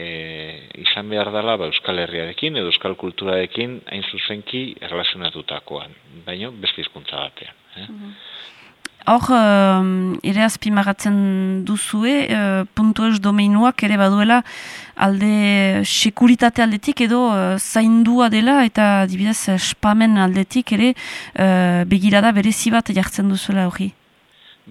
izan behar dela ba, euskal herriarekin edo euskal kulturarekin hain zuzenki erlazionatutakoan, baina beste hizkuntza batean. Eh? Mhm. Hor, uh, ere azpimagatzen duzue, uh, puntu eus domeinuak ere baduela alde sekuritate aldetik edo uh, zaindua dela eta dibidez spamen aldetik ere uh, begirada berezi bat jartzen duzuela hori.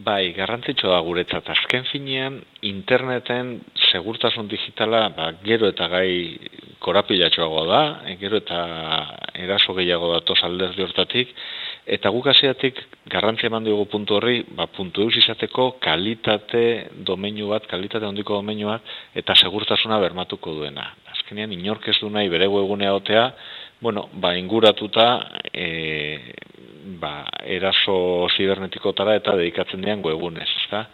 Bai, garrantzitsu da guretzat. Azken finean, interneten segurtasun digitala ba, gero eta gai korapilatxoago da, e, gero eta eraso gehiago da tos alderdi hortatik, eta guk hasiatik garrantzia eman dugu puntu horri, ba, puntu eus izateko kalitate domeinu bat, kalitate handiko domeinu bat, eta segurtasuna bermatuko duena. Azkenean, inork ez du nahi bere egunea otea, bueno, ba, inguratuta, e, ba, eraso zibernetikotara eta dedikatzen dian goegunez, ezta?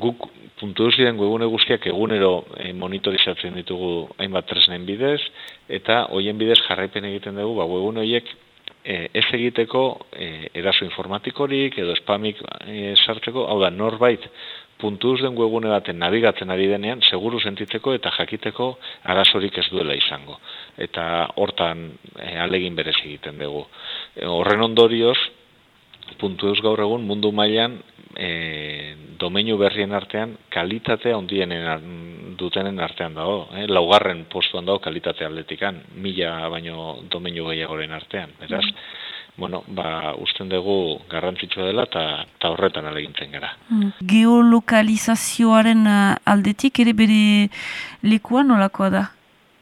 Guk puntu duzi den goegune guztiak egunero e, monitorizatzen ditugu hainbat tresnen bidez, eta hoien bidez jarraipen egiten dugu, ba, goegune horiek e, ez egiteko e, eraso informatikorik edo spamik e, sartzeko, hau da, norbait puntuz den webune baten nabigatzen ari denean, seguru sentitzeko eta jakiteko arazorik ez duela izango. Eta hortan e, alegin berez egiten dugu. E, horren ondorioz, puntu eus gaur egun mundu mailan e, domeinu berrien artean kalitatea ondienen dutenen artean dago. E, laugarren postuan dago kalitate atletikan, mila baino domeinu gehiagoren artean. Beraz, mm bueno, ba, usten dugu garrantzitsua dela eta horretan alegintzen gara. Mm. Geolokalizazioaren aldetik ere bere lekua nolakoa da?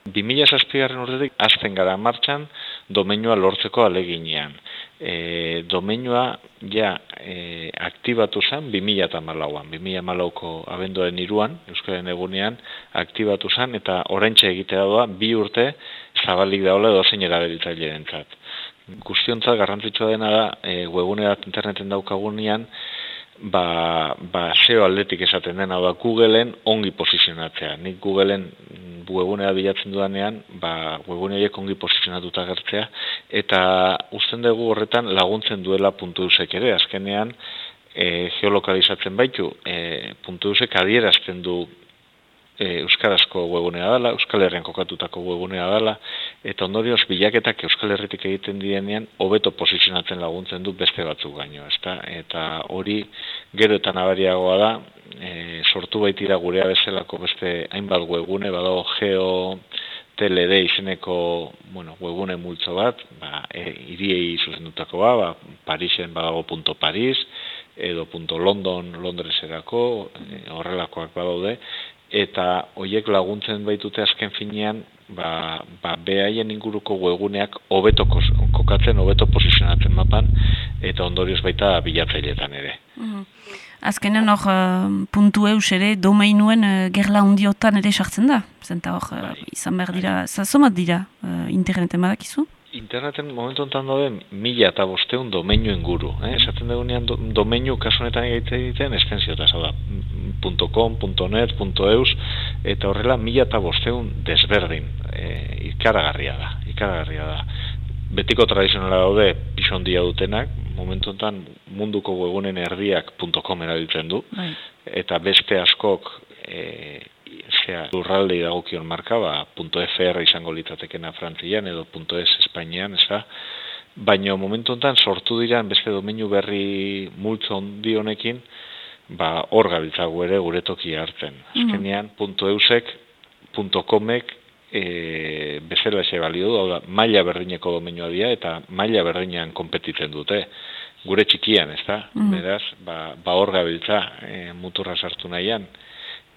2000 zazpigarren urtetik azten gara martxan domenua lortzeko aleginean. E, domenua ja e, aktibatu zen 2000 eta malauan. 2000 malauko abenduaren iruan, Euskaren egunean, aktibatu zen eta orentxe egitea doa bi urte zabalik daula edo zein eraberitzaile guztiontza garrantzitsua dena da e, webunera interneten daukagunean ba, ba SEO aldetik esaten dena da Googleen ongi posizionatzea. Nik Googleen webunera bilatzen dudanean ba, webune horiek ongi posizionatuta gertzea eta usten dugu horretan laguntzen duela puntu duzek ere. Azkenean e, geolokalizatzen baitu e, puntu duzek adierazten du e, Euskarazko webunea dela, Euskal Herrian kokatutako webunea dela, eta ondorioz bilaketak Euskal Herritik egiten dienean, hobeto posizionatzen laguntzen du beste batzuk gaino, ezta? Eta hori gero eta nabariagoa da, e, sortu baitira gurea bezalako beste hainbat webune, badago geo, TLD izeneko bueno, webune multzo bat, ba, e, iriei zuzendutako ba, ba, Parisen badago punto Paris, edo punto London, Londreserako, e, horrelakoak badaude, eta hoiek laguntzen baitute azken finean ba, ba behaien inguruko weguneak hobeto kokatzen, hobeto posizionatzen mapan eta ondorioz baita bilatzailetan ere. Mm Azkenen hor uh, puntu eus ere domeinuen uh, gerla hundiotan ere sartzen da? Zenta hor uh, izan behar dira, zazomat dira uh, interneten badakizu? Interneten momentu enten daude mila eta bosteun domeinu inguru. Eh? Esaten dugunean do, domeinu kasunetan egiten egiten estensio eta da .com, .net, .eus eta horrela mila eta bosteun desberdin e, ikaragarria da, ikaragarria da. Betiko tradizionala daude pisondia dutenak, momentu enten munduko webunen erdiak .com erabiltzen du, bai. eta beste askok e, zea lurraldei dagokion marka, ba, .fr izango litzatekena frantzian edo .es Espainian, ez da? Baina momentu honetan sortu dira beste domeinu berri multzo ondi honekin, ba, hor gabiltzago ere gure tokia hartzen. Mhm. Azkenean, .eusek, .comek, e, bezala ese balio du, hau da, maila berdineko domenioa dira eta maila berdinean konpetitzen dute gure txikian, ez da? Mhm. Beraz, ba, ba hor gabiltza e, muturra sartu nahian.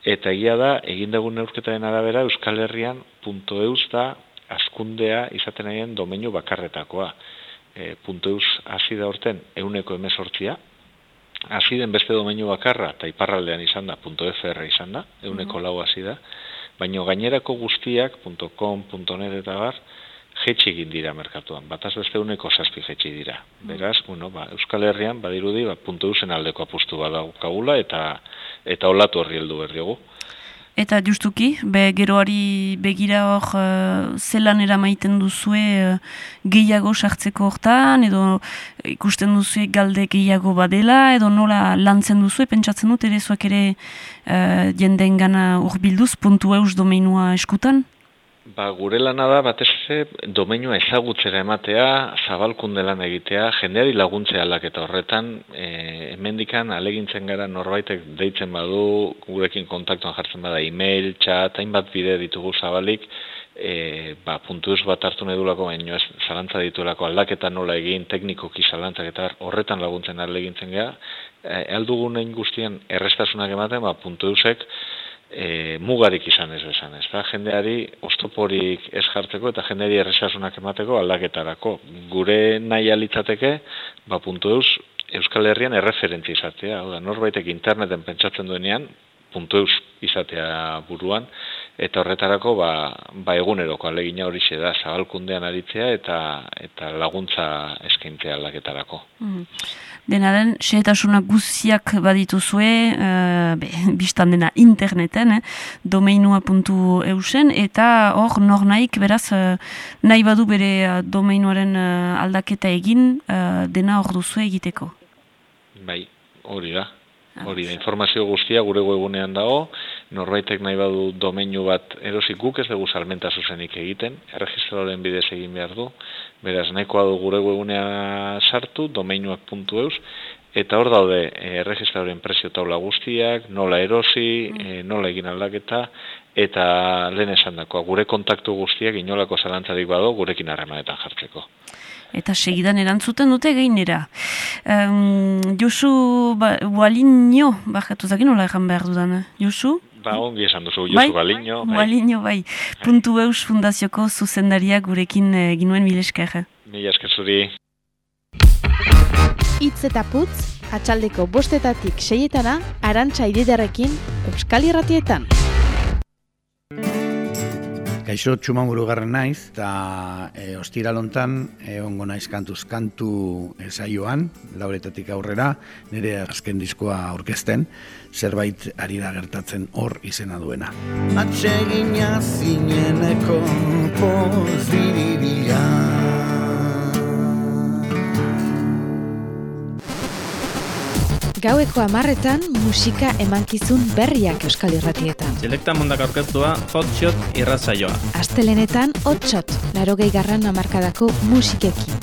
Eta egia da, egin dugun neurketaren arabera, Euskal Herrian .eus da askundea izaten nahian domeinu bakarretakoa. E, .eus hasi da horten euneko emesortzia, hasi den beste domeinu bakarra, eta iparraldean izan da, .fr izan da, euneko lau hasi da, baina gainerako guztiak, .com, .net eta bar, jetxi egin dira merkatuan, bataz beste uneko zazpi jetxi dira. Beraz, bueno, ba, Euskal Herrian, badirudi, ba, puntu eusen aldeko apustu badaukagula eta eta olatu horri heldu berriogu. Eta justuki, be, geroari begira hor uh, zelan eramaiten duzue uh, gehiago sartzeko hortan, edo ikusten duzue galde gehiago badela, edo nola lantzen duzue, pentsatzen dut, ere zuak ere uh, jendeen gana urbilduz, puntu eus domeinua eskutan? Ba, gure lana da, batez ere, domeinua ezagutzera ematea, zabalkunde lan egitea, jendeari laguntzea aldaketa horretan, e, hemendikan alegintzen gara norbaitek deitzen badu, gurekin kontaktuan jartzen bada e-mail, chat, hainbat bide ditugu zabalik, e, ba, puntuz bat hartu nahi dulako, baino ez zalantza dituelako aldaketa nola egin, teknikoki zalantzak eta horretan laguntzen alegintzen gara, e, aldugunen guztien errestasunak ematen, ba, puntu eusek, e, mugarik izan ez bezan, ez da, jendeari ostoporik ez jartzeko eta jendeari erresasunak emateko aldaketarako. Gure nahi alitzateke, ba, puntu eus, Euskal Herrian erreferentzi izatea, hau da, norbaitek interneten pentsatzen duenean, puntu eus izatea buruan, eta horretarako ba, ba eguneroko alegina hori da zabalkundean aritzea eta eta laguntza eskaintzea aldaketarako. Mm. Denaren, xehetasunak guziak badituzue, uh, be, biztan dena interneten, eh, domeinua.eusen, eta hor nor nahik, beraz, uh, nahi badu bere uh, domeinuaren uh, aldaketa egin, uh, dena hor duzue egiteko. Bai, hori da. Hori da, informazio guztia gure webunean dago, norbaitek nahi badu domeinu bat erosi guk ez dugu salmenta zuzenik egiten, erregistroaren bidez egin behar du, beraz nahikoa du gure webunea sartu, domeinuak.eus, eta hor daude e, erregistroaren prezio taula guztiak, nola erosi, e, nola egin aldaketa, eta lehen esan dakoa, gure kontaktu guztiak inolako zalantzarik bado gurekin harremanetan jartzeko eta segidan erantzuten dute gainera. Um, Josu ba, Boalinho, bakatu zakin nola egan behar dudan, eh? Josu? Ba, ongi esan duzu, Josu bai? Boalinho. Bai. Boalinho, bai. Puntu eus fundazioko zuzendaria gurekin e, ginuen milesker. Mila esker zuri. Itz eta putz, atxaldeko bostetatik seietana, arantxa ididarekin, Euskal Irratietan. Kaixo txumanguru garren naiz, eta e, ostiralontan e, ongo naiz kantuz kantu e, saioan, lauretatik aurrera, nire azken diskoa aurkezten, zerbait ari da gertatzen hor izena duena. Atsegina zineneko poziribila Gaueko amarretan musika emankizun berriak euskal irratietan. Selekta mundak aurkeztua hotshot irratzaioa. Astelenetan hotshot, laro garran amarkadako musikekin.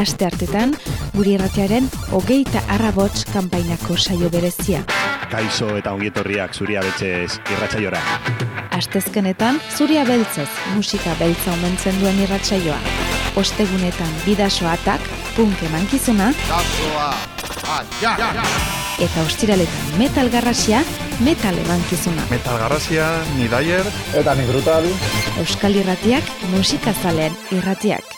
Aste hartetan, guri irratiaren hogeita arrabots kanpainako saio berezia. Kaixo eta ongietorriak zuria betxez irratzaiora. Astezkenetan, zuria beltzez musika beltza omentzen duen irratsaioa. Ostegunetan bidasoatak, punk emankizuna. Eta ostiraletan metal garrasia, metal emankizuna. Metal garrasia, ni daier. Eta ni brutal. Euskal irratiak, musikazalean irratiak.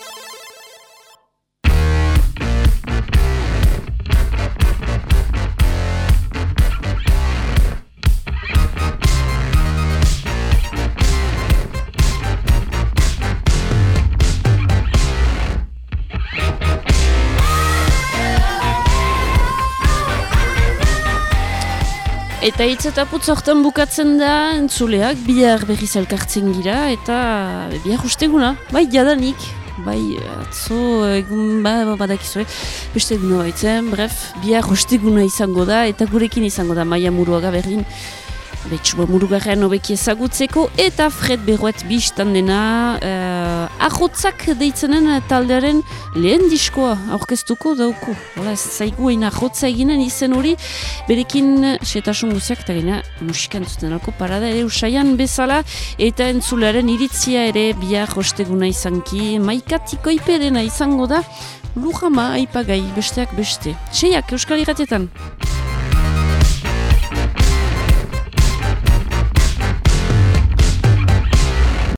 Eta hitz eta putz hortan bukatzen da entzuleak, bihar berriz elkartzen gira, eta bihar usteguna, bai jadanik, bai atzo egun ba, ba, badakizue, beste eguna baitzen, bref, bihar usteguna izango da, eta gurekin izango da, maia muruaga berdin, Betxua murugarren obeki ezagutzeko eta Fred Berroet biztan dena uh, ahotzak deitzenen taldearen lehen diskoa aurkeztuko dauku. Hola, ez zaigu egin ahotza eginen izen hori, berekin setasun guziak eta gina musikan zuten parada ere usaian bezala eta entzularen iritzia ere bihar hosteguna izanki maikatiko iperena izango da Lujama aipagai besteak beste. Seiak, Euskal Iratetan.